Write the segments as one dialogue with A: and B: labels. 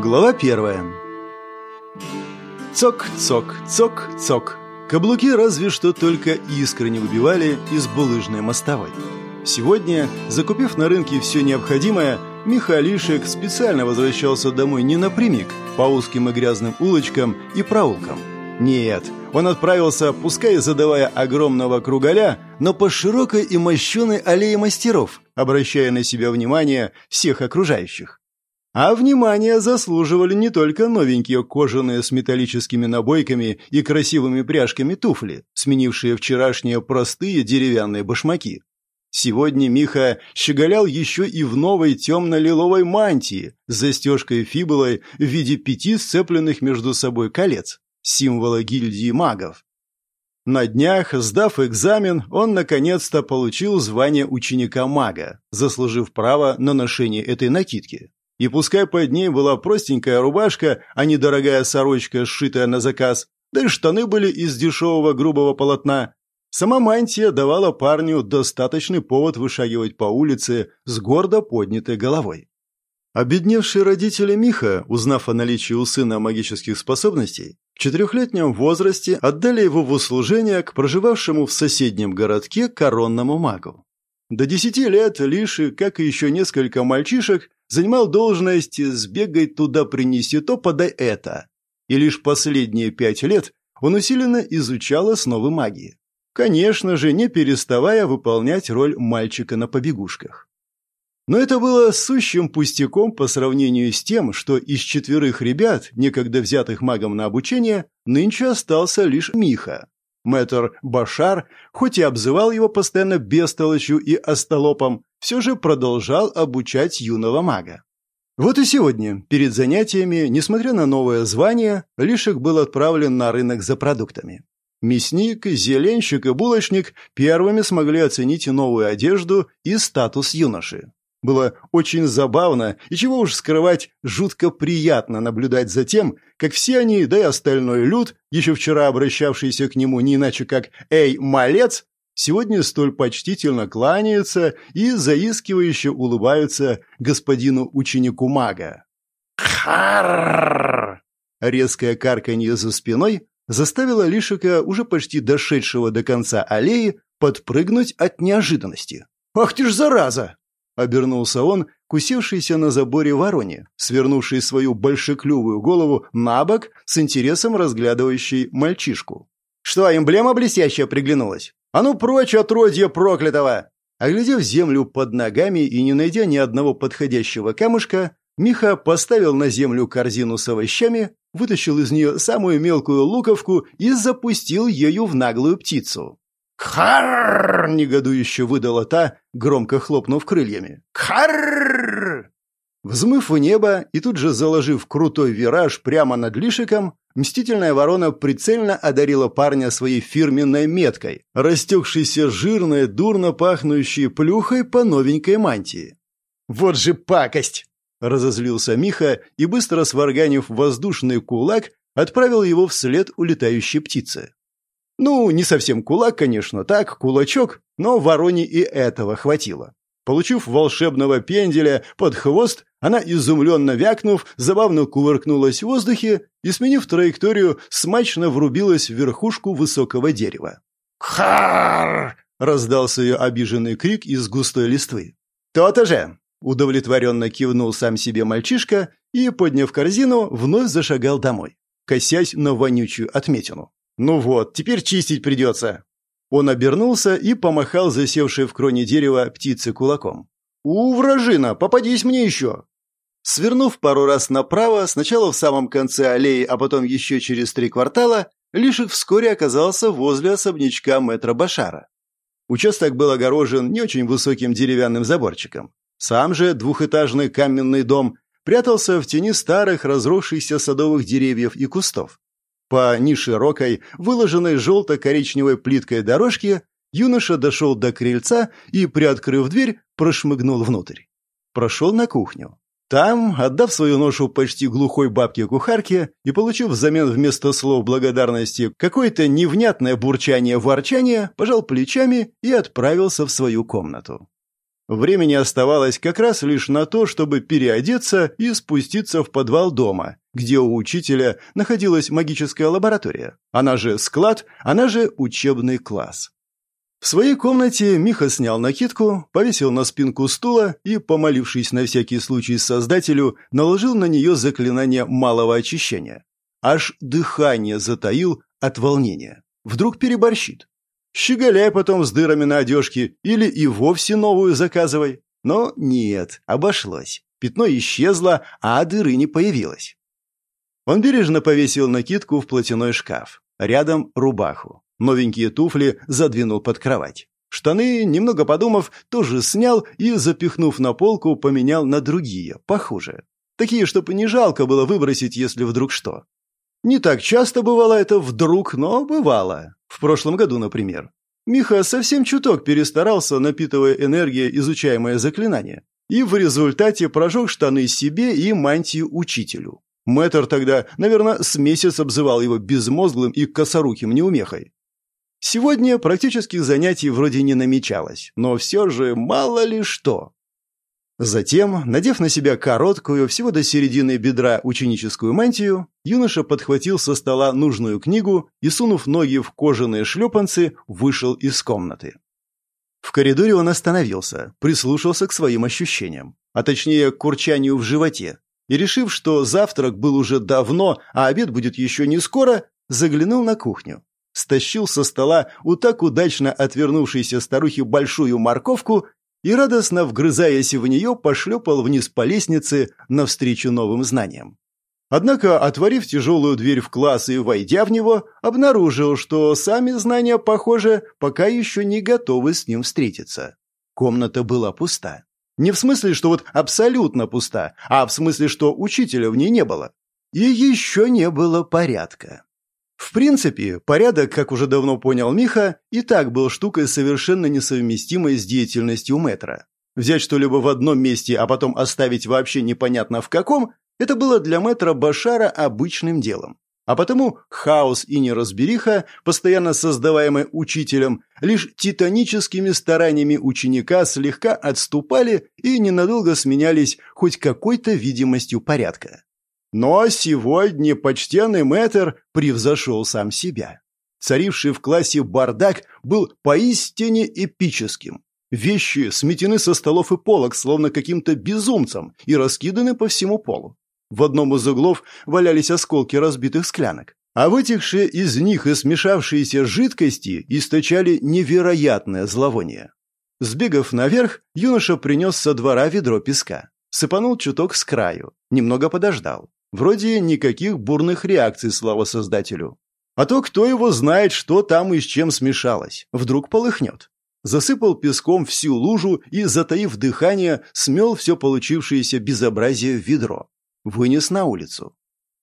A: Глава первая. Цок, цок, цок, цок. Каблуки разве что только искры не выбивали из булыжной мостовой. Сегодня, закупив на рынке все необходимое, Михалишек специально возвращался домой не напрямик, по узким и грязным улочкам и проулкам. Нет, он отправился, пускай задавая огромного кругаля, но по широкой и мощеной аллее мастеров, обращая на себя внимание всех окружающих. А внимание заслуживали не только новенькие кожаные с металлическими набойками и красивыми пряжками туфли, сменившие вчерашние простые деревянные башмаки. Сегодня Миха щеголял еще и в новой темно-лиловой мантии с застежкой-фибулой в виде пяти сцепленных между собой колец, символа гильдии магов. На днях, сдав экзамен, он наконец-то получил звание ученика-мага, заслужив право на ношение этой накидки. И пускай под ней была простенькая рубашка, а не дорогая сорочка, сшитая на заказ, да и штаны были из дешевого грубого полотна, сама мантия давала парню достаточный повод вышагивать по улице с гордо поднятой головой. Обедневшие родители Миха, узнав о наличии у сына магических способностей, в четырехлетнем возрасте отдали его в услужение к проживавшему в соседнем городке коронному магу. До десяти лет Лиши, как и еще несколько мальчишек, занимал должность «сбегай туда, принеси то, подай это». И лишь последние пять лет он усиленно изучал основы магии. Конечно же, не переставая выполнять роль мальчика на побегушках. Но это было сущим пустяком по сравнению с тем, что из четверых ребят, некогда взятых магом на обучение, нынче остался лишь Миха. Мэтр Башар, хоть и обзывал его постоянно бестолочью и остолопом, все же продолжал обучать юного мага. Вот и сегодня, перед занятиями, несмотря на новое звание, Лишек был отправлен на рынок за продуктами. Мясник, зеленщик и булочник первыми смогли оценить новую одежду и статус юноши. Было очень забавно и, чего уж скрывать, жутко приятно наблюдать за тем, как все они, да и остальной люд, еще вчера обращавшийся к нему не иначе как «Эй, малец!», сегодня столь почтительно кланяются и заискивающе улыбаются господину ученику мага. «Харрррр!» Резкое карканье за спиной заставило Лишика, уже почти дошедшего до конца аллеи, подпрыгнуть от неожиданности. «Ах ты ж зараза!» Обернулся он, кусившийся на заборе вороне, свернувший свою большеклювую голову на бок с интересом разглядывающий мальчишку. «Что, эмблема блестящая приглянулась? А ну прочь, отродье проклятого!» Оглядев землю под ногами и не найдя ни одного подходящего камушка, Миха поставил на землю корзину с овощами, вытащил из нее самую мелкую луковку и запустил ею в наглую птицу. «Харррр!» — негодующе выдала та, громко хлопнув крыльями. «Харррр!» Взмыв в небо и тут же заложив крутой вираж прямо над лишиком, мстительная ворона прицельно одарила парня своей фирменной меткой, растекшейся жирной, дурно пахнущей плюхой по новенькой мантии. «Вот же пакость!» — разозлился Миха и, быстро сварганив воздушный кулак, отправил его вслед улетающей птице. Ну, не совсем кулак, конечно, так, кулачок, но вороне и этого хватило. Получив волшебного пенделя под хвост, она, изумленно вякнув, забавно кувыркнулась в воздухе и, сменив траекторию, смачно врубилась в верхушку высокого дерева. «Хар!» — раздался ее обиженный крик из густой листвы. «То-то же!» — удовлетворенно кивнул сам себе мальчишка и, подняв корзину, вновь зашагал домой, косясь на вонючую отметину. «Ну вот, теперь чистить придется». Он обернулся и помахал засевшей в кроне дерева птицы кулаком. «У, вражина, попадись мне еще!» Свернув пару раз направо, сначала в самом конце аллеи, а потом еще через три квартала, Лишек вскоре оказался возле особнячка мэтра Башара. Участок был огорожен не очень высоким деревянным заборчиком. Сам же двухэтажный каменный дом прятался в тени старых разросшихся садовых деревьев и кустов. По неширокой, выложенной желто-коричневой плиткой дорожке юноша дошел до крыльца и, приоткрыв дверь, прошмыгнул внутрь. Прошел на кухню. Там, отдав свою ношу почти глухой бабке-кухарке и получив взамен вместо слов благодарности какое-то невнятное бурчание-ворчание, пожал плечами и отправился в свою комнату. Времени оставалось как раз лишь на то, чтобы переодеться и спуститься в подвал дома, где у учителя находилась магическая лаборатория, она же склад, она же учебный класс. В своей комнате Миха снял накидку, повесил на спинку стула и, помолившись на всякий случай создателю, наложил на нее заклинание малого очищения. Аж дыхание затаил от волнения. Вдруг переборщит. Щеголяй потом с дырами на одежке или и вовсе новую заказывай. Но нет, обошлось. Пятно исчезло, а дыры не появилось. Он бережно повесил накидку в платяной шкаф. Рядом рубаху. Новенькие туфли задвинул под кровать. Штаны, немного подумав, тоже снял и, запихнув на полку, поменял на другие, похуже. Такие, чтобы не жалко было выбросить, если вдруг что. Не так часто бывало это вдруг, но бывало. В прошлом году, например. Миха совсем чуток перестарался, напитывая энергией изучаемое заклинание. И в результате прожег штаны себе и мантию учителю. Мэтр тогда, наверное, с месяц обзывал его безмозглым и косоруким неумехой. Сегодня практических занятий вроде не намечалось, но все же мало ли что. Затем, надев на себя короткую, всего до середины бедра ученическую мантию, юноша подхватил со стола нужную книгу и, сунув ноги в кожаные шлепанцы, вышел из комнаты. В коридоре он остановился, прислушался к своим ощущениям, а точнее к курчанию в животе, и, решив, что завтрак был уже давно, а обед будет еще не скоро, заглянул на кухню. Стащил со стола у так удачно отвернувшейся старухи большую морковку и, радостно вгрызаясь в нее, пошлепал вниз по лестнице навстречу новым знаниям. Однако, отворив тяжелую дверь в класс и войдя в него, обнаружил, что сами знания, похоже, пока еще не готовы с ним встретиться. Комната была пуста. Не в смысле, что вот абсолютно пуста, а в смысле, что учителя в ней не было. И еще не было порядка. В принципе, порядок, как уже давно понял Миха, и так был штукой совершенно несовместимой с деятельностью метра. Взять что-либо в одном месте, а потом оставить вообще непонятно в каком, это было для метра Башара обычным делом. А потому хаос и неразбериха, постоянно создаваемый учителем, лишь титаническими стараниями ученика слегка отступали и ненадолго сменялись хоть какой-то видимостью порядка. Но сегодня почтенный мэтр превзошел сам себя. Царивший в классе бардак был поистине эпическим. Вещи сметены со столов и полок, словно каким-то безумцем, и раскиданы по всему полу. В одном из углов валялись осколки разбитых склянок, а вытекшие из них и смешавшиеся жидкости источали невероятное зловоние. Сбегав наверх, юноша принес со двора ведро песка. Сыпанул чуток с краю, немного подождал. Вроде никаких бурных реакций, слава создателю. А то кто его знает, что там и с чем смешалось. Вдруг полыхнет. Засыпал песком всю лужу и, затаив дыхание, смел все получившееся безобразие в ведро. Вынес на улицу.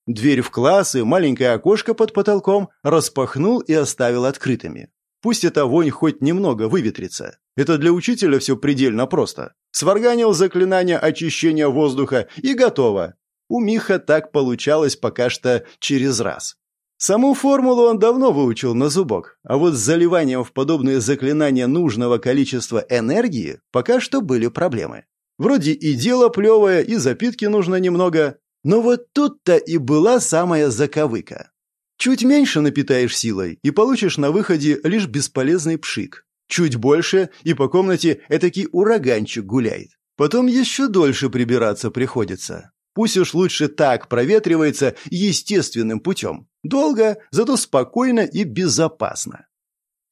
A: Дверь в класс и маленькое окошко под потолком распахнул и оставил открытыми. Пусть эта вонь хоть немного выветрится. Это для учителя все предельно просто. Сварганил заклинание очищения воздуха и готово. У Миха так получалось пока что через раз. Саму формулу он давно выучил на зубок, а вот с заливанием в подобные заклинания нужного количества энергии пока что были проблемы. Вроде и дело плевое, и запитки нужно немного, но вот тут-то и была самая заковыка. Чуть меньше напитаешь силой, и получишь на выходе лишь бесполезный пшик. Чуть больше, и по комнате этакий ураганчик гуляет. Потом еще дольше прибираться приходится. Пусть уж лучше так проветривается естественным путем. Долго, зато спокойно и безопасно.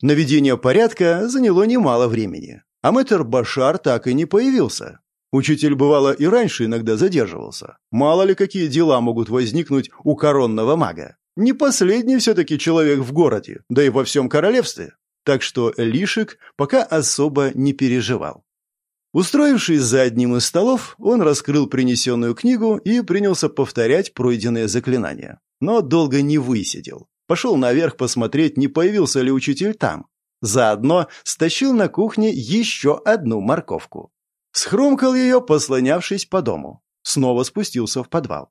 A: Наведение порядка заняло немало времени. А мэтр Башар так и не появился. Учитель, бывало, и раньше иногда задерживался. Мало ли какие дела могут возникнуть у коронного мага. Не последний все-таки человек в городе, да и во всем королевстве. Так что Лишик пока особо не переживал. Устроившись за одним из столов, он раскрыл принесенную книгу и принялся повторять пройденные заклинания. Но долго не высидел. Пошел наверх посмотреть, не появился ли учитель там. Заодно стащил на кухне еще одну морковку. Схрумкал ее, послонявшись по дому. Снова спустился в подвал.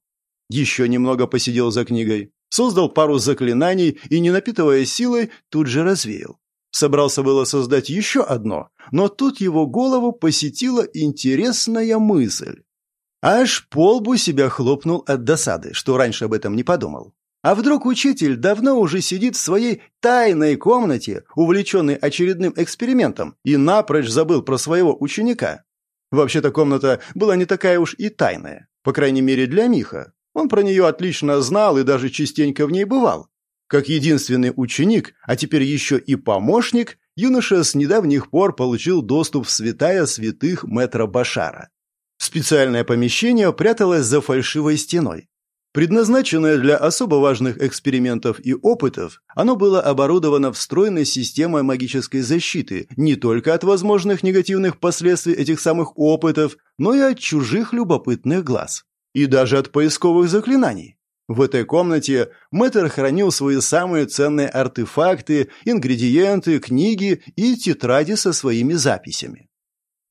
A: Еще немного посидел за книгой. Создал пару заклинаний и, не напитывая силой, тут же развеял. Собрался было создать еще одно, но тут его голову посетила интересная мысль. Аж полбу себя хлопнул от досады, что раньше об этом не подумал. А вдруг учитель давно уже сидит в своей тайной комнате, увлеченный очередным экспериментом, и напрочь забыл про своего ученика? Вообще-то комната была не такая уж и тайная, по крайней мере для Миха. Он про нее отлично знал и даже частенько в ней бывал. Как единственный ученик, а теперь еще и помощник, юноша с недавних пор получил доступ в святая святых метра Башара. Специальное помещение пряталось за фальшивой стеной. Предназначенное для особо важных экспериментов и опытов, оно было оборудовано встроенной системой магической защиты не только от возможных негативных последствий этих самых опытов, но и от чужих любопытных глаз. И даже от поисковых заклинаний. В этой комнате Мэтр хранил свои самые ценные артефакты, ингредиенты, книги и тетради со своими записями.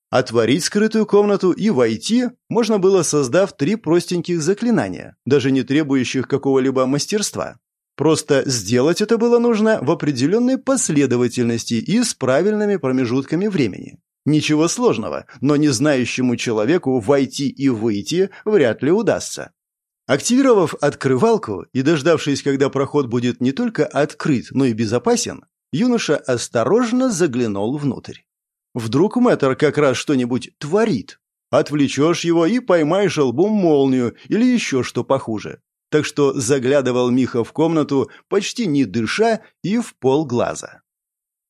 A: Отворить скрытую комнату и войти можно было, создав три простеньких заклинания, даже не требующих какого-либо мастерства. Просто сделать это было нужно в определенной последовательности и с правильными промежутками времени. Ничего сложного, но не знающему человеку войти и выйти вряд ли удастся. Активировав открывалку и дождавшись, когда проход будет не только открыт, но и безопасен, юноша осторожно заглянул внутрь. Вдруг мэтр как раз что-нибудь творит. Отвлечешь его и поймаешь лбом молнию или еще что похуже. Так что заглядывал Миха в комнату, почти не дыша и в полглаза.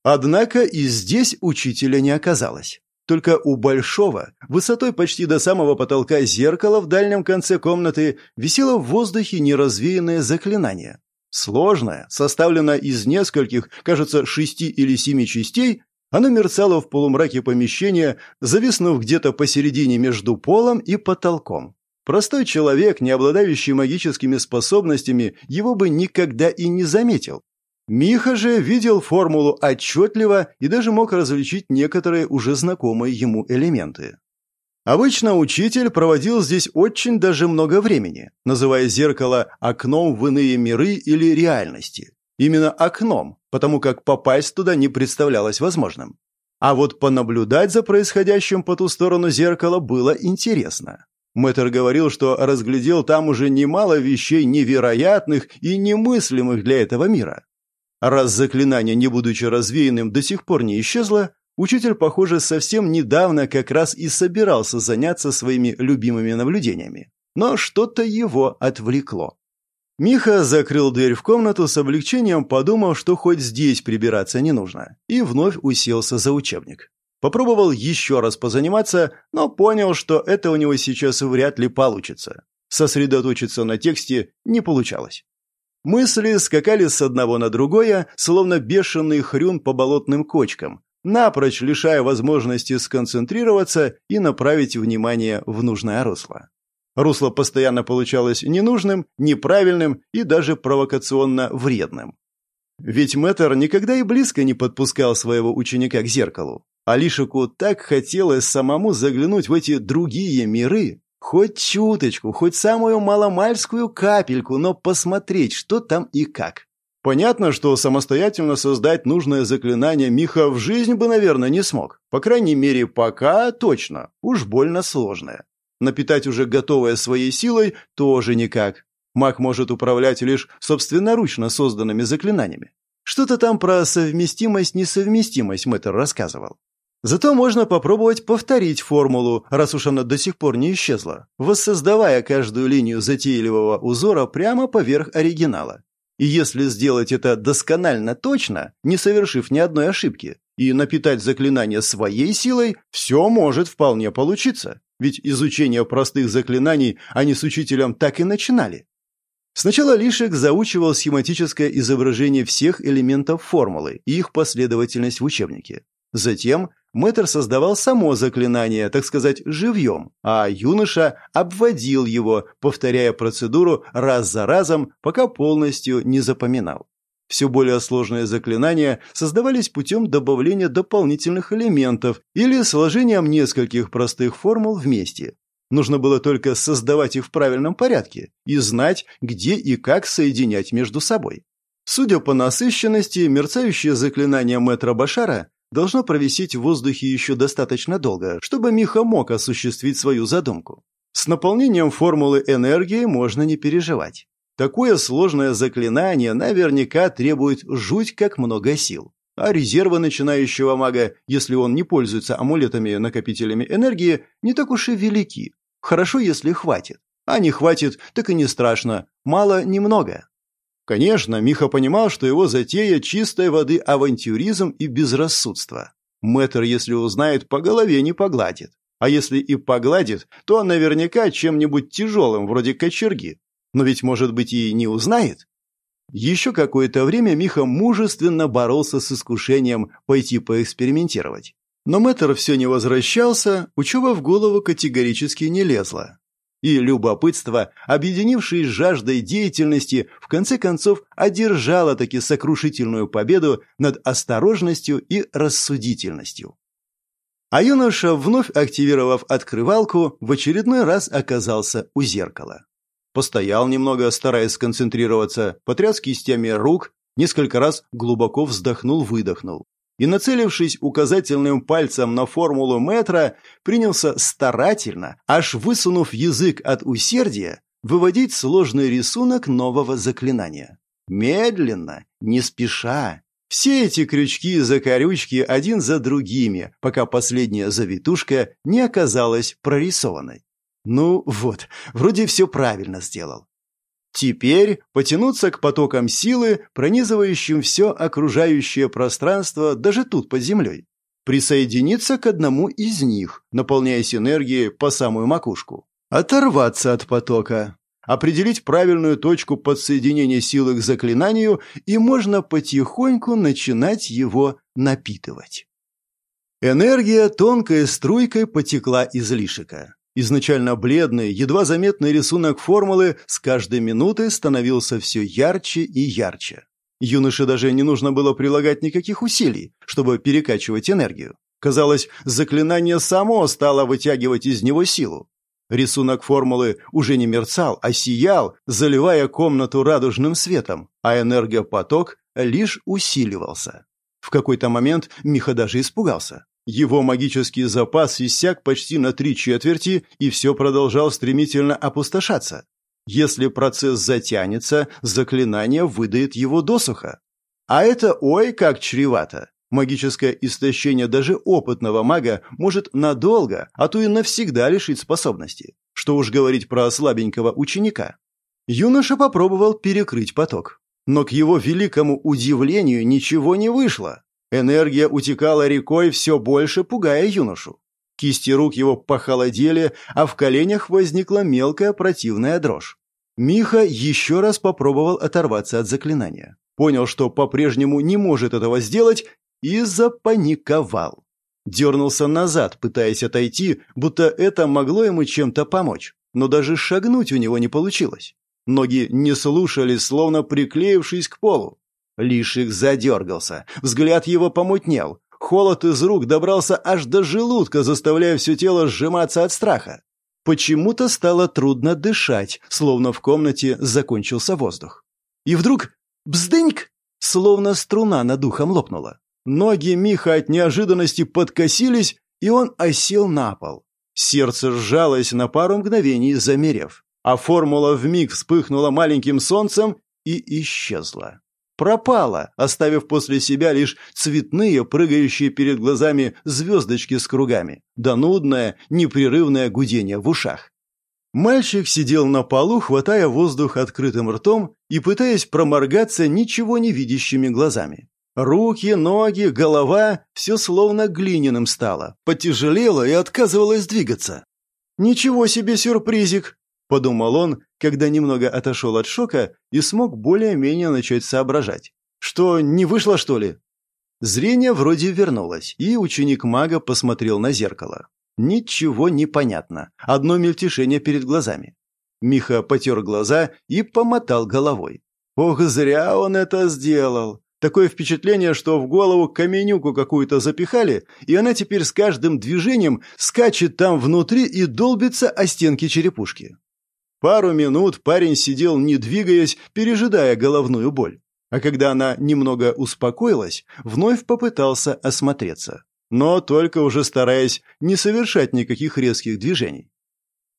A: Однако и здесь учителя не оказалось. Только у большого, высотой почти до самого потолка зеркала в дальнем конце комнаты, висело в воздухе неразвеянное заклинание. Сложное, составленное из нескольких, кажется, шести или семи частей, оно мерцало в полумраке помещения, зависнув где-то посередине между полом и потолком. Простой человек, не обладающий магическими способностями, его бы никогда и не заметил. Миха же видел формулу отчетливо и даже мог различить некоторые уже знакомые ему элементы. Обычно учитель проводил здесь очень даже много времени, называя зеркало окном в иные миры или реальности. Именно окном, потому как попасть туда не представлялось возможным. А вот понаблюдать за происходящим по ту сторону зеркала было интересно. Мэтр говорил, что разглядел там уже немало вещей невероятных и немыслимых для этого мира. Раз заклинание, не будучи развеянным, до сих пор не исчезло, учитель, похоже, совсем недавно как раз и собирался заняться своими любимыми наблюдениями. Но что-то его отвлекло. Миха закрыл дверь в комнату с облегчением, подумав, что хоть здесь прибираться не нужно, и вновь уселся за учебник. Попробовал еще раз позаниматься, но понял, что это у него сейчас вряд ли получится. Сосредоточиться на тексте не получалось. Мысли скакали с одного на другое, словно бешеный хрюн по болотным кочкам, напрочь лишая возможности сконцентрироваться и направить внимание в нужное русло. Русло постоянно получалось ненужным, неправильным и даже провокационно вредным. Ведь мэтр никогда и близко не подпускал своего ученика к зеркалу. А Лишику так хотелось самому заглянуть в эти другие миры, хоть чуточку, хоть самую маломальскую капельку, но посмотреть, что там и как. Понятно, что самостоятельно создать нужное заклинание Миха в жизнь бы, наверное, не смог. По крайней мере, пока точно. Уж больно сложное. Напитать уже готовое своей силой тоже никак. Маг может управлять лишь собственноручно созданными заклинаниями. Что-то там про совместимость-несовместимость мэтр рассказывал. Зато можно попробовать повторить формулу, раз уж она до сих пор не исчезла, воссоздавая каждую линию затейливого узора прямо поверх оригинала. И если сделать это досконально точно, не совершив ни одной ошибки, и напитать заклинание своей силой, все может вполне получиться. Ведь изучение простых заклинаний они с учителем так и начинали. Сначала Лишек заучивал схематическое изображение всех элементов формулы и их последовательность в учебнике. Затем мэтр создавал само заклинание, так сказать, живьем, а юноша обводил его, повторяя процедуру раз за разом, пока полностью не запоминал. Все более сложные заклинания создавались путем добавления дополнительных элементов или сложением нескольких простых формул вместе. Нужно было только создавать их в правильном порядке и знать, где и как соединять между собой. Судя по насыщенности, мерцающее заклинание мэтра Башара должно провисеть в воздухе еще достаточно долго, чтобы Миха мог осуществить свою задумку. С наполнением формулы энергии можно не переживать. Такое сложное заклинание наверняка требует жуть как много сил. А резервы начинающего мага, если он не пользуется амулетами-накопителями энергии, не так уж и велики. Хорошо, если хватит. А не хватит, так и не страшно. Мало, немного. Конечно, Миха понимал, что его затея чистой воды авантюризм и безрассудство. Мэтр, если узнает, по голове не погладит. А если и погладит, то наверняка чем-нибудь тяжелым, вроде кочерги. Но ведь, может быть, и не узнает. Еще какое-то время Миха мужественно боролся с искушением пойти поэкспериментировать. Но мэтр все не возвращался, учеба в голову категорически не лезла. И любопытство, объединившись с жаждой деятельности, в конце концов одержало таки сокрушительную победу над осторожностью и рассудительностью. А юноша, вновь активировав открывалку, в очередной раз оказался у зеркала. Постоял немного, стараясь сконцентрироваться, потряс кистями рук, несколько раз глубоко вздохнул-выдохнул. И, нацелившись указательным пальцем на формулу метра, принялся старательно, аж высунув язык от усердия, выводить сложный рисунок нового заклинания. Медленно, не спеша, все эти крючки и закорючки один за другими, пока последняя завитушка не оказалась прорисованной. Ну вот, вроде все правильно сделал. Теперь потянуться к потокам силы, пронизывающим все окружающее пространство даже тут под землей. Присоединиться к одному из них, наполняясь энергией по самую макушку. Оторваться от потока, определить правильную точку подсоединения силы к заклинанию, и можно потихоньку начинать его напитывать. Энергия тонкой струйкой потекла из лишика. Изначально бледный, едва заметный рисунок формулы с каждой минутой становился все ярче и ярче. Юноше даже не нужно было прилагать никаких усилий, чтобы перекачивать энергию. Казалось, заклинание само стало вытягивать из него силу. Рисунок формулы уже не мерцал, а сиял, заливая комнату радужным светом, а энергопоток лишь усиливался. В какой-то момент Миха даже испугался. Его магический запас иссяк почти на три четверти и все продолжал стремительно опустошаться. Если процесс затянется, заклинание выдает его досуха. А это ой как чревато. Магическое истощение даже опытного мага может надолго, а то и навсегда лишить способности. Что уж говорить про слабенького ученика. Юноша попробовал перекрыть поток. Но к его великому удивлению ничего не вышло. Энергия утекала рекой все больше, пугая юношу. Кисти рук его похолодели, а в коленях возникла мелкая противная дрожь. Миха еще раз попробовал оторваться от заклинания. Понял, что по-прежнему не может этого сделать, и запаниковал. Дернулся назад, пытаясь отойти, будто это могло ему чем-то помочь. Но даже шагнуть у него не получилось. Ноги не слушались, словно приклеившись к полу. Лишик задергался, взгляд его помутнел. Холод из рук добрался аж до желудка, заставляя все тело сжиматься от страха. Почему-то стало трудно дышать, словно в комнате закончился воздух. И вдруг бздыньк, словно струна над ухом лопнула. Ноги Миха от неожиданности подкосились, и он осел на пол. Сердце сжалось на пару мгновений, замерев, а формула вмиг вспыхнула маленьким солнцем и исчезла. Пропала, оставив после себя лишь цветные, прыгающие перед глазами звездочки с кругами, да нудное, непрерывное гудение в ушах. Мальчик сидел на полу, хватая воздух открытым ртом и пытаясь проморгаться ничего не видящими глазами. Руки, ноги, голова – все словно глиняным стало, потяжелело и отказывалось двигаться. «Ничего себе сюрпризик!» – подумал он, когда немного отошел от шока и смог более-менее начать соображать. «Что, не вышло, что ли?» Зрение вроде вернулось, и ученик мага посмотрел на зеркало. Ничего не понятно, одно мельтешение перед глазами. Миха потер глаза и помотал головой. Ох, зря он это сделал. Такое впечатление, что в голову каменюку какую-то запихали, и она теперь с каждым движением скачет там внутри и долбится о стенки черепушки. Пару минут парень сидел, не двигаясь, пережидая головную боль. А когда она немного успокоилась, вновь попытался осмотреться, но только уже стараясь не совершать никаких резких движений.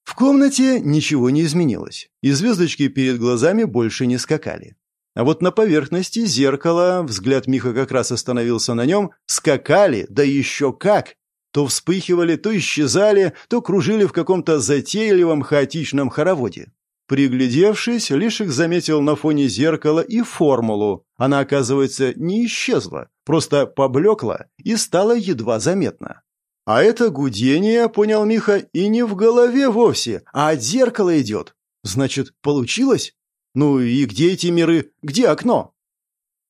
A: В комнате ничего не изменилось, и звездочки перед глазами больше не скакали. А вот на поверхности зеркала, взгляд Миха как раз остановился на нем, скакали, да еще как! То вспыхивали, то исчезали, то кружили в каком-то затейливом хаотичном хороводе. Приглядевшись, Лишик заметил на фоне зеркала и формулу. Она, оказывается, не исчезла, просто поблекла и стала едва заметна. А это гудение, понял Миха, и не в голове вовсе, а от зеркала идет. Значит, получилось? Ну и где эти миры? Где окно?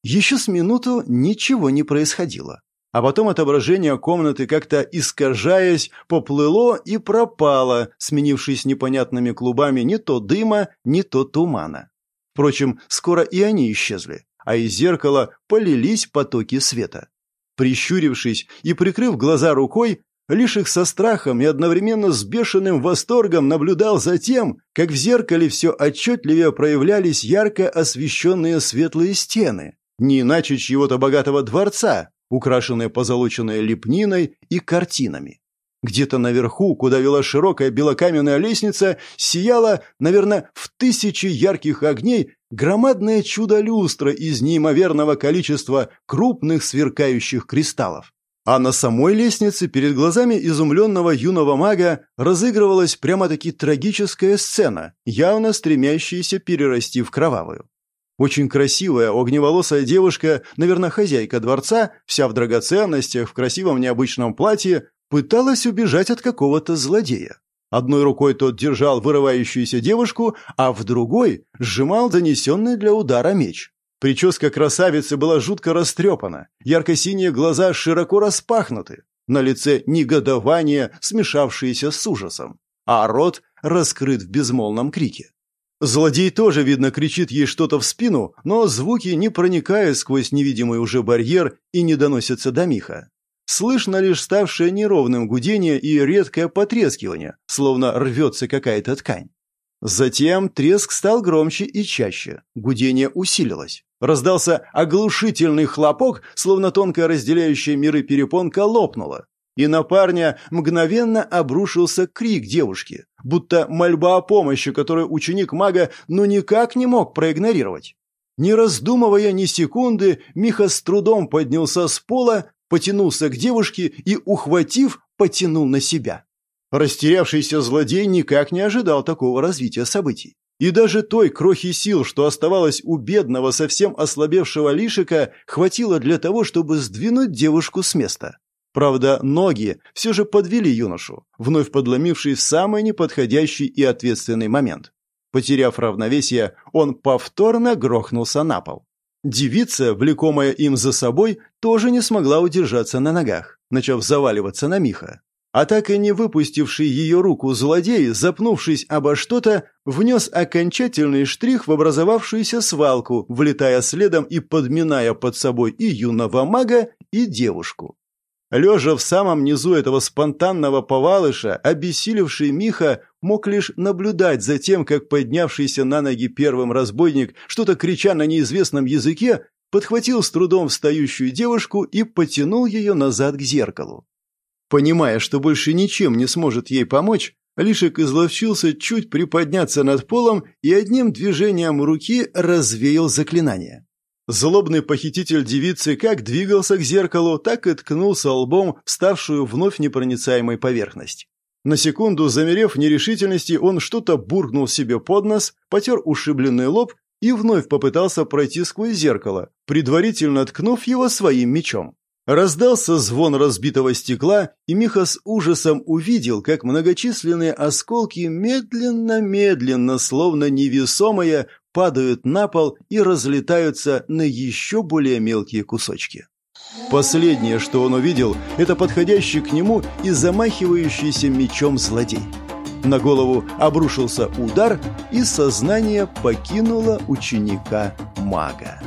A: Еще с минуту ничего не происходило. А потом отображение комнаты, как-то искажаясь, поплыло и пропало, сменившись непонятными клубами не то дыма, не то тумана. Впрочем, скоро и они исчезли, а из зеркала полились потоки света. Прищурившись и прикрыв глаза рукой, Лиших со страхом и одновременно с бешеным восторгом наблюдал за тем, как в зеркале все отчетливее проявлялись ярко освещенные светлые стены, не иначе чьего-то богатого дворца, украшенные позолоченной лепниной и картинами. Где-то наверху, куда вела широкая белокаменная лестница, сияла, наверное, в тысячи ярких огней громадное чудо-люстра из неимоверного количества крупных сверкающих кристаллов. А на самой лестнице перед глазами изумленного юного мага разыгрывалась прямо-таки трагическая сцена, явно стремящаяся перерасти в кровавую. Очень красивая, огневолосая девушка, наверное, хозяйка дворца, вся в драгоценностях, в красивом необычном платье, пыталась убежать от какого-то злодея. Одной рукой тот держал вырывающуюся девушку, а в другой сжимал занесенный для удара меч. Прическа красавицы была жутко растрепана, ярко-синие глаза широко распахнуты, на лице негодование, смешавшееся с ужасом, а рот раскрыт в безмолвном крике. Злодей тоже, видно, кричит ей что-то в спину, но звуки не проникают сквозь невидимый уже барьер и не доносятся до Миха. Слышно лишь ставшее неровным гудение и редкое потрескивание, словно рвется какая-то ткань. Затем треск стал громче и чаще, гудение усилилось. Раздался оглушительный хлопок, словно тонкая разделяющая миры перепонка лопнула. И на парня мгновенно обрушился крик девушки, будто мольба о помощи, которую ученик мага ну никак не мог проигнорировать. Не раздумывая ни секунды, Миха с трудом поднялся с пола, потянулся к девушке и, ухватив, потянул на себя. Растерявшийся злодей никак не ожидал такого развития событий. И даже той крохи сил, что оставалось у бедного, совсем ослабевшего лишика, хватило для того, чтобы сдвинуть девушку с места. Правда, ноги все же подвели юношу, вновь подломивший в самый неподходящий и ответственный момент. Потеряв равновесие, он повторно грохнулся на пол. Девица, влекомая им за собой, тоже не смогла удержаться на ногах, начав заваливаться на Миха. А так и не выпустивший ее руку злодей, запнувшись обо что-то, внес окончательный штрих в образовавшуюся свалку, влетая следом и подминая под собой и юного мага, и девушку. Лежа в самом низу этого спонтанного повалыша, обессилевший Миха мог лишь наблюдать за тем, как поднявшийся на ноги первым разбойник, что-то крича на неизвестном языке, подхватил с трудом встающую девушку и потянул ее назад к зеркалу. Понимая, что больше ничем не сможет ей помочь, Лишек изловчился чуть приподняться над полом и одним движением руки развеял заклинание. Злобный похититель девицы как двигался к зеркалу, так и ткнулся лбом в ставшую вновь непроницаемой поверхность. На секунду, замерев в нерешительности, он что-то буркнул себе под нос, потер ушибленный лоб и вновь попытался пройти сквозь зеркало, предварительно ткнув его своим мечом. Раздался звон разбитого стекла, и Миха с ужасом увидел, как многочисленные осколки медленно-медленно, словно невесомые, падают на пол и разлетаются на еще более мелкие кусочки. Последнее, что он увидел, это подходящий к нему и замахивающийся мечом злодей. На голову обрушился удар, и сознание покинуло ученика мага.